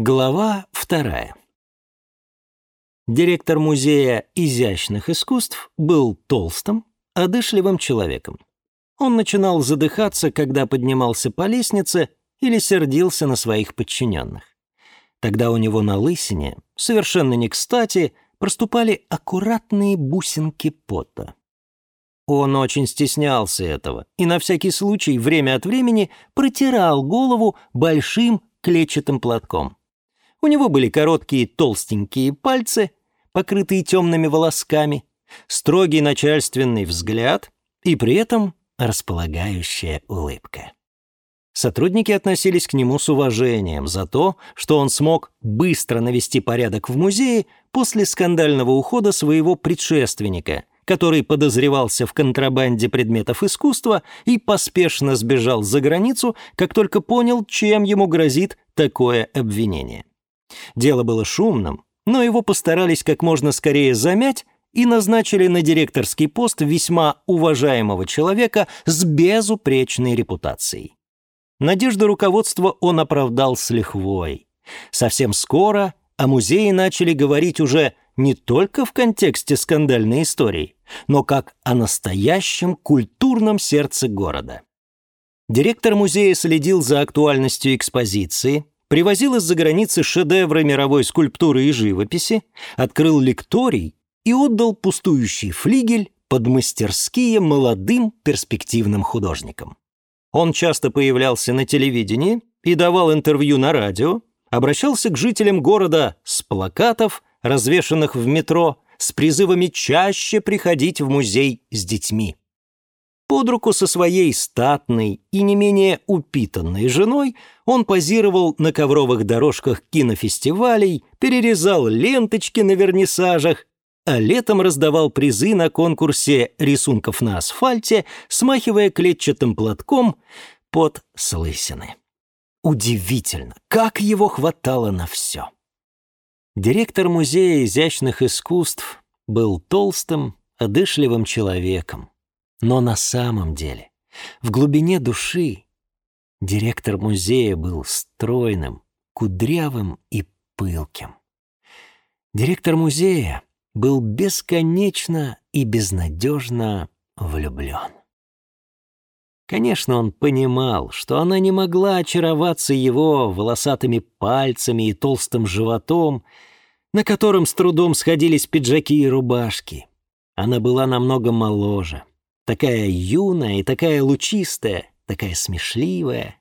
Глава вторая. Директор музея изящных искусств был толстым, одышливым человеком. Он начинал задыхаться, когда поднимался по лестнице или сердился на своих подчиненных. Тогда у него на лысине, совершенно не кстати, проступали аккуратные бусинки пота. Он очень стеснялся этого и на всякий случай время от времени протирал голову большим клетчатым платком. У него были короткие толстенькие пальцы, покрытые темными волосками, строгий начальственный взгляд и при этом располагающая улыбка. Сотрудники относились к нему с уважением за то, что он смог быстро навести порядок в музее после скандального ухода своего предшественника, который подозревался в контрабанде предметов искусства и поспешно сбежал за границу, как только понял, чем ему грозит такое обвинение. Дело было шумным, но его постарались как можно скорее замять и назначили на директорский пост весьма уважаемого человека с безупречной репутацией. Надежды руководства он оправдал с лихвой. Совсем скоро о музее начали говорить уже не только в контексте скандальной истории, но как о настоящем культурном сердце города. Директор музея следил за актуальностью экспозиции, привозил из-за границы шедевры мировой скульптуры и живописи, открыл лекторий и отдал пустующий флигель под мастерские молодым перспективным художникам. Он часто появлялся на телевидении и давал интервью на радио, обращался к жителям города с плакатов, развешанных в метро, с призывами чаще приходить в музей с детьми. Под руку со своей статной и не менее упитанной женой он позировал на ковровых дорожках кинофестивалей, перерезал ленточки на вернисажах, а летом раздавал призы на конкурсе рисунков на асфальте, смахивая клетчатым платком под слысины. Удивительно, как его хватало на все. Директор Музея изящных искусств был толстым, одышливым человеком. Но на самом деле, в глубине души, директор музея был стройным, кудрявым и пылким. Директор музея был бесконечно и безнадежно влюблен. Конечно, он понимал, что она не могла очароваться его волосатыми пальцами и толстым животом, на котором с трудом сходились пиджаки и рубашки. Она была намного моложе, Такая юная и такая лучистая, такая смешливая.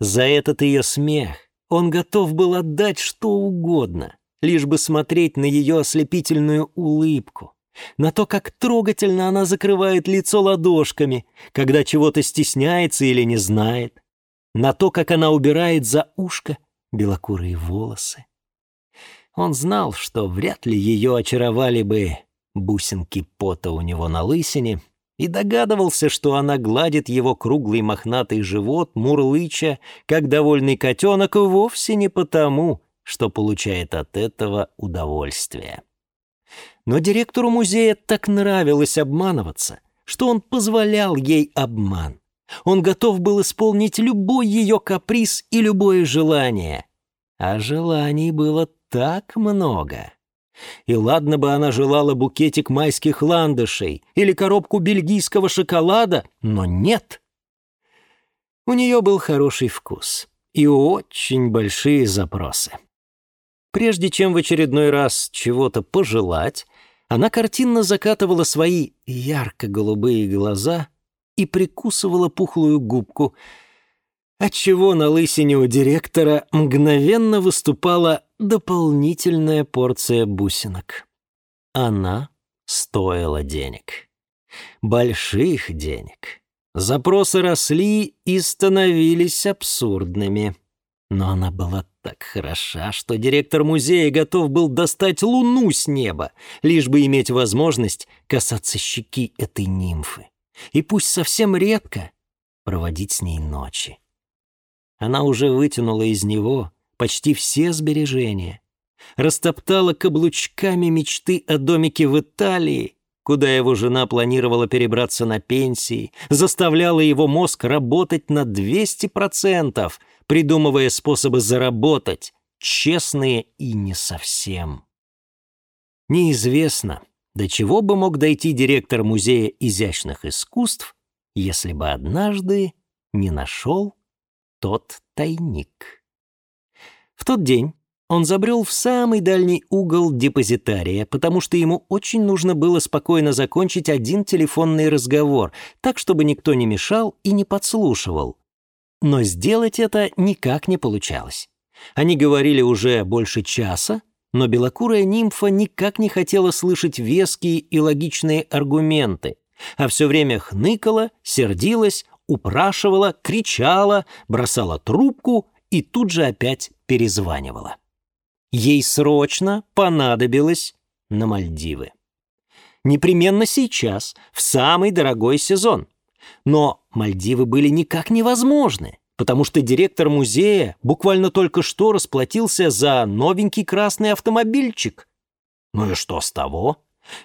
За этот ее смех он готов был отдать что угодно, лишь бы смотреть на ее ослепительную улыбку, на то, как трогательно она закрывает лицо ладошками, когда чего-то стесняется или не знает, на то, как она убирает за ушко белокурые волосы. Он знал, что вряд ли ее очаровали бы бусинки пота у него на лысине — и догадывался, что она гладит его круглый мохнатый живот, мурлыча, как довольный котенок, вовсе не потому, что получает от этого удовольствие. Но директору музея так нравилось обманываться, что он позволял ей обман. Он готов был исполнить любой ее каприз и любое желание. А желаний было так много. И ладно бы она желала букетик майских ландышей или коробку бельгийского шоколада, но нет. У нее был хороший вкус и очень большие запросы. Прежде чем в очередной раз чего-то пожелать, она картинно закатывала свои ярко-голубые глаза и прикусывала пухлую губку, отчего на лысине у директора мгновенно выступала дополнительная порция бусинок. Она стоила денег. Больших денег. Запросы росли и становились абсурдными. Но она была так хороша, что директор музея готов был достать луну с неба, лишь бы иметь возможность касаться щеки этой нимфы. И пусть совсем редко проводить с ней ночи. Она уже вытянула из него почти все сбережения. Растоптала каблучками мечты о домике в Италии, куда его жена планировала перебраться на пенсии, заставляла его мозг работать на 200%, придумывая способы заработать, честные и не совсем. Неизвестно, до чего бы мог дойти директор Музея изящных искусств, если бы однажды не нашел тот тайник. В тот день он забрел в самый дальний угол депозитария, потому что ему очень нужно было спокойно закончить один телефонный разговор, так, чтобы никто не мешал и не подслушивал. Но сделать это никак не получалось. Они говорили уже больше часа, но белокурая нимфа никак не хотела слышать веские и логичные аргументы, а все время хныкала, сердилась, упрашивала, кричала, бросала трубку и тут же опять перезванивала. Ей срочно понадобилось на Мальдивы. Непременно сейчас, в самый дорогой сезон. Но Мальдивы были никак невозможны, потому что директор музея буквально только что расплатился за новенький красный автомобильчик. Ну и что с того?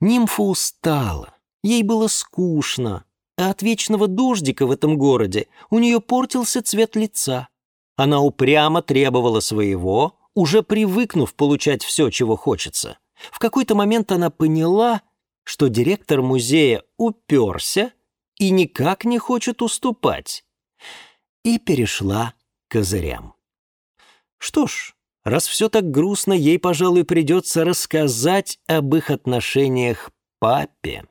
Нимфа устала, ей было скучно, а от вечного дождика в этом городе у нее портился цвет лица. Она упрямо требовала своего, уже привыкнув получать все, чего хочется. В какой-то момент она поняла, что директор музея уперся и никак не хочет уступать. И перешла к козырям. Что ж, раз все так грустно, ей, пожалуй, придется рассказать об их отношениях папе.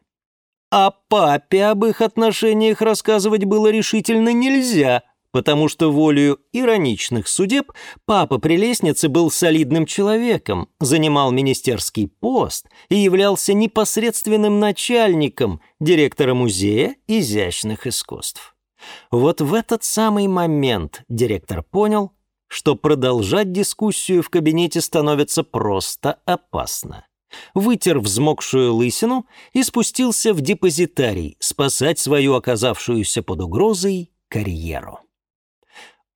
А папе об их отношениях рассказывать было решительно нельзя потому что волею ироничных судеб папа Прелестницы был солидным человеком, занимал министерский пост и являлся непосредственным начальником, директора Музея изящных искусств. Вот в этот самый момент директор понял, что продолжать дискуссию в кабинете становится просто опасно. Вытер взмокшую лысину и спустился в депозитарий спасать свою оказавшуюся под угрозой карьеру.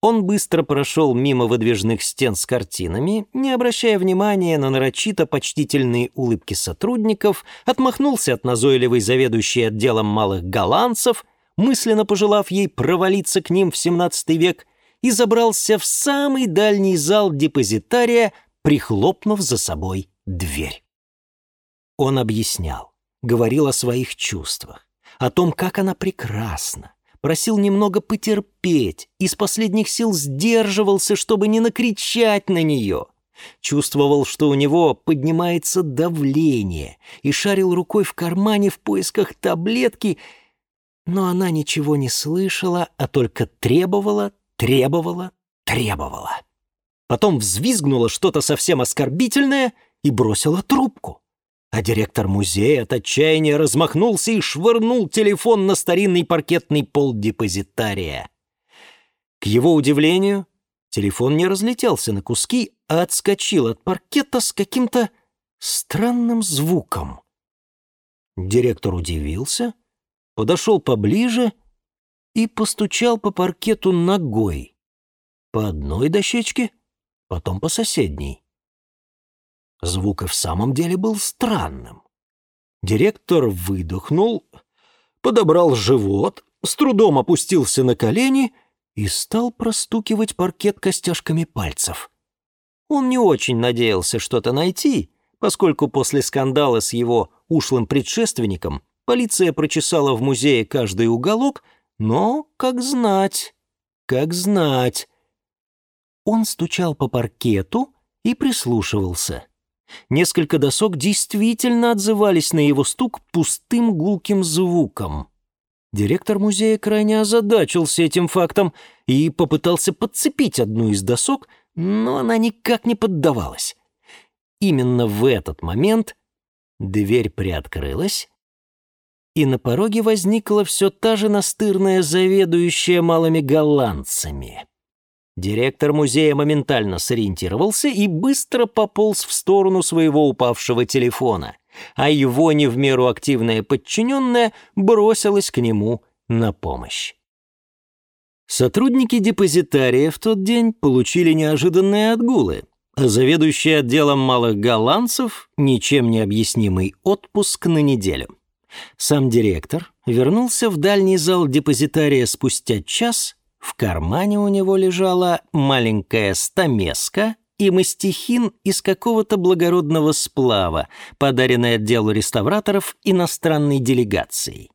Он быстро прошел мимо выдвижных стен с картинами, не обращая внимания на нарочито почтительные улыбки сотрудников, отмахнулся от назойливой заведующей отделом малых голландцев, мысленно пожелав ей провалиться к ним в 17 век, и забрался в самый дальний зал депозитария, прихлопнув за собой дверь. Он объяснял, говорил о своих чувствах, о том, как она прекрасна, просил немного потерпеть, из последних сил сдерживался, чтобы не накричать на нее. Чувствовал, что у него поднимается давление, и шарил рукой в кармане в поисках таблетки, но она ничего не слышала, а только требовала, требовала, требовала. Потом взвизгнула что-то совсем оскорбительное и бросила трубку. А директор музея от отчаяния размахнулся и швырнул телефон на старинный паркетный пол депозитария. К его удивлению, телефон не разлетелся на куски, а отскочил от паркета с каким-то странным звуком. Директор удивился, подошел поближе и постучал по паркету ногой. По одной дощечке, потом по соседней. Звук и в самом деле был странным. Директор выдохнул, подобрал живот, с трудом опустился на колени и стал простукивать паркет костяшками пальцев. Он не очень надеялся что-то найти, поскольку после скандала с его ушлым предшественником полиция прочесала в музее каждый уголок, но, как знать, как знать. Он стучал по паркету и прислушивался — Несколько досок действительно отзывались на его стук пустым гулким звуком. Директор музея крайне озадачился этим фактом и попытался подцепить одну из досок, но она никак не поддавалась. Именно в этот момент дверь приоткрылась, и на пороге возникла все та же настырная заведующая малыми голландцами. Директор музея моментально сориентировался и быстро пополз в сторону своего упавшего телефона, а его не в меру активная подчиненная бросилась к нему на помощь. Сотрудники депозитария в тот день получили неожиданные отгулы, а заведующий отделом малых голландцев — ничем не объяснимый отпуск на неделю. Сам директор вернулся в дальний зал депозитария спустя час в кармане у него лежала маленькая стамеска и мастихин из какого-то благородного сплава, подаренный отделу реставраторов иностранной делегацией.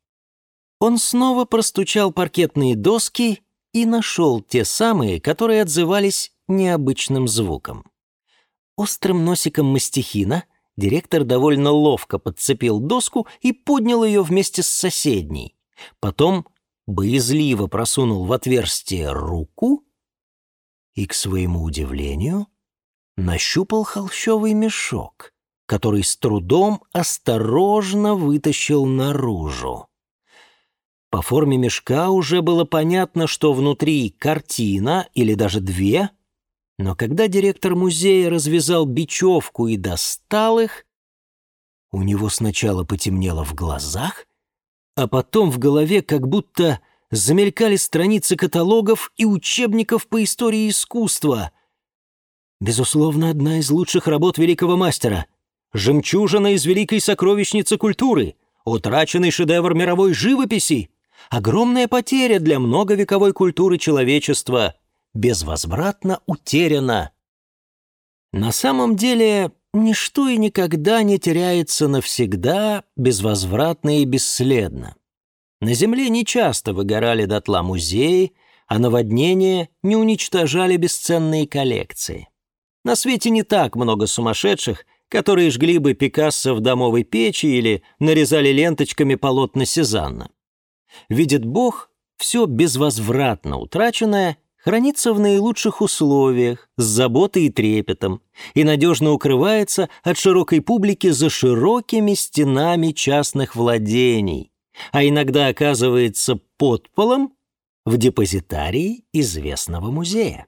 Он снова простучал паркетные доски и нашел те самые, которые отзывались необычным звуком. Острым носиком мастихина директор довольно ловко подцепил доску и поднял ее вместе с соседней. Потом боязливо просунул в отверстие руку и, к своему удивлению, нащупал холщовый мешок, который с трудом осторожно вытащил наружу. По форме мешка уже было понятно, что внутри картина или даже две, но когда директор музея развязал бечевку и достал их, у него сначала потемнело в глазах, а потом в голове как будто замелькали страницы каталогов и учебников по истории искусства. Безусловно, одна из лучших работ великого мастера. Жемчужина из великой сокровищницы культуры, утраченный шедевр мировой живописи. Огромная потеря для многовековой культуры человечества. Безвозвратно утеряна. На самом деле, Ничто и никогда не теряется навсегда, безвозвратно и бесследно. На Земле нечасто выгорали дотла музеи, а наводнения не уничтожали бесценные коллекции. На свете не так много сумасшедших, которые жгли бы Пикассо в домовой печи или нарезали ленточками полотна Сезанна. Видит Бог, все безвозвратно утраченное хранится в наилучших условиях, с заботой и трепетом, и надежно укрывается от широкой публики за широкими стенами частных владений, а иногда оказывается подполом в депозитарии известного музея.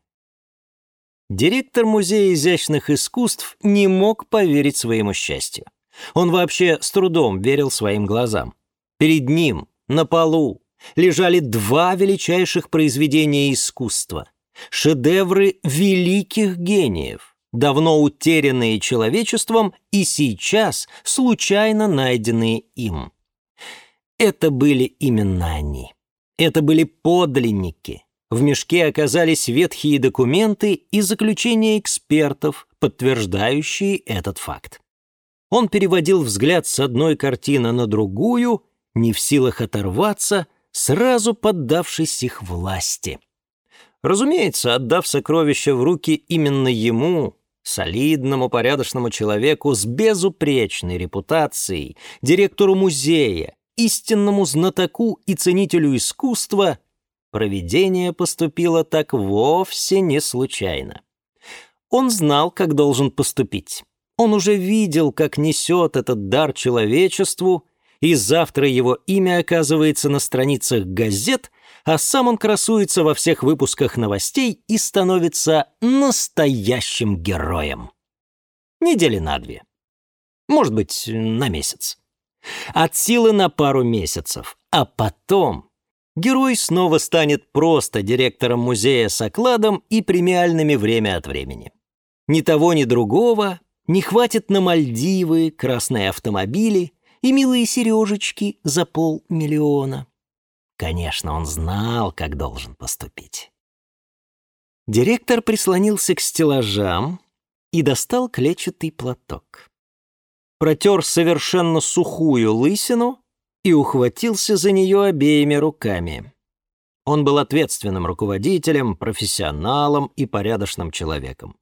Директор Музея изящных искусств не мог поверить своему счастью. Он вообще с трудом верил своим глазам. Перед ним, на полу, лежали два величайших произведения искусства, шедевры великих гениев, давно утерянные человечеством и сейчас случайно найденные им. Это были именно они. Это были подлинники. В мешке оказались ветхие документы и заключения экспертов, подтверждающие этот факт. Он переводил взгляд с одной картины на другую, не в силах оторваться – сразу поддавшись их власти. Разумеется, отдав сокровище в руки именно ему, солидному порядочному человеку с безупречной репутацией, директору музея, истинному знатоку и ценителю искусства, проведение поступило так вовсе не случайно. Он знал, как должен поступить. Он уже видел, как несет этот дар человечеству и завтра его имя оказывается на страницах газет, а сам он красуется во всех выпусках новостей и становится настоящим героем. Недели на две. Может быть, на месяц. От силы на пару месяцев. А потом герой снова станет просто директором музея с окладом и премиальными время от времени. Ни того, ни другого не хватит на Мальдивы, красные автомобили и милые сережечки за полмиллиона. Конечно, он знал, как должен поступить. Директор прислонился к стеллажам и достал клетчатый платок. Протер совершенно сухую лысину и ухватился за нее обеими руками. Он был ответственным руководителем, профессионалом и порядочным человеком.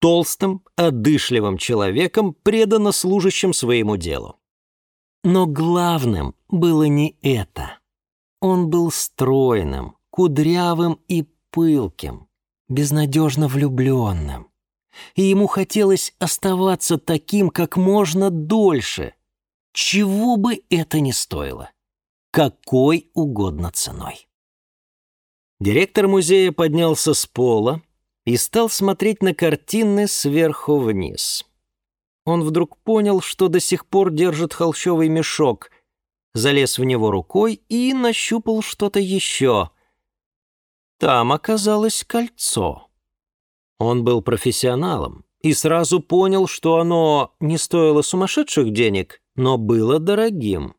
Толстым, одышливым человеком, преданно служащим своему делу. Но главным было не это. Он был стройным, кудрявым и пылким, безнадежно влюбленным. И ему хотелось оставаться таким как можно дольше, чего бы это ни стоило, какой угодно ценой. Директор музея поднялся с пола и стал смотреть на картины сверху вниз. Он вдруг понял, что до сих пор держит холщовый мешок, залез в него рукой и нащупал что-то еще. Там оказалось кольцо. Он был профессионалом и сразу понял, что оно не стоило сумасшедших денег, но было дорогим.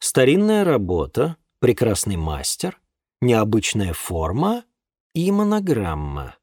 Старинная работа, прекрасный мастер, необычная форма и монограмма.